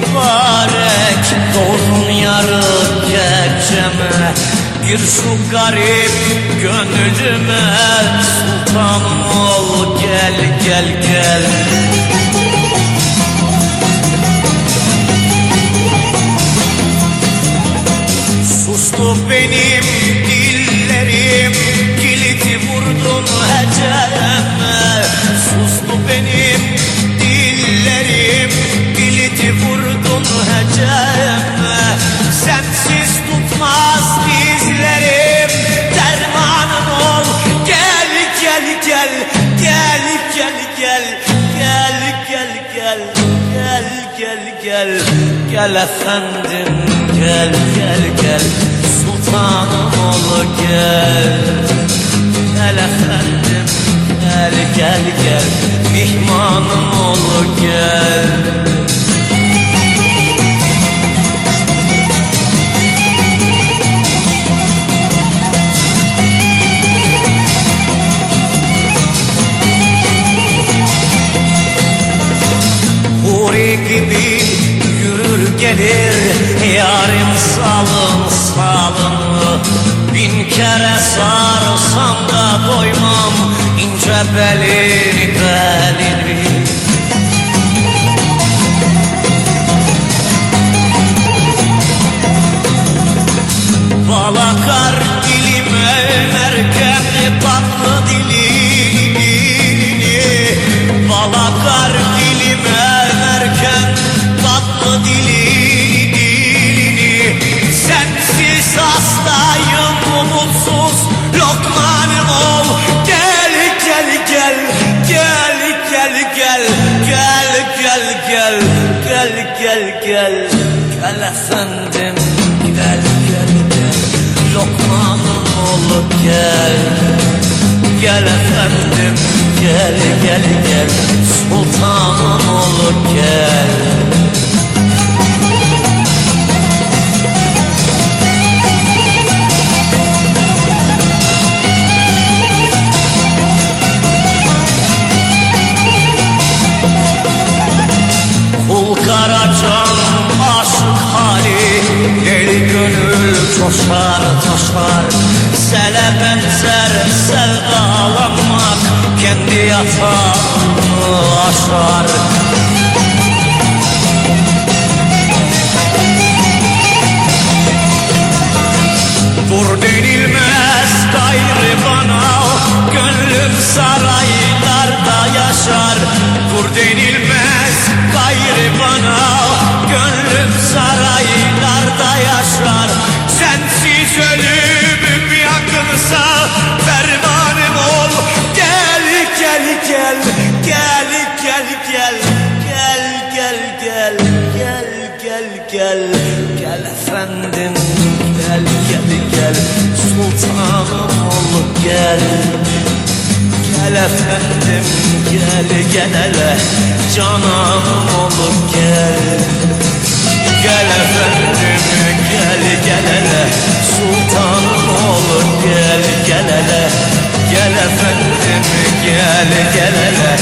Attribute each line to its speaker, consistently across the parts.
Speaker 1: mübarek Doğdun yarı geceme Gir şu garip gönlüme Sultanım ol gel gel gel. Sustu benim Gel gel gel efendim gel gel gel. Sultanım ol gel. Gel efendim gel gel gel. Mihmanım Huri gibi yürür gelir Yarim salın salın Bin kere sarsam da doymam ince belini belini gel gel efendim gel gel gel. Lokmanım ol gel Gel efendim gel gel gel. Sultanım ol gel coşar taşar Sele benzer sevdalanmak Kendi yatağını aşar. Dur denilmez gayrı bana Gönlüm saraylarda yaşar. Dur denilmez Gel gel gel efendim Gel gel gel. Sultanım ol gel. Gel efendim gel gel hele. Cananım ol gel. Gel efendim gel gel hele. Sultanım ol gel gel hele. Gel efendim gel gel hele.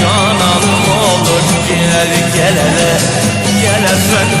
Speaker 1: Cananım ol gel gel hele. Gel efendim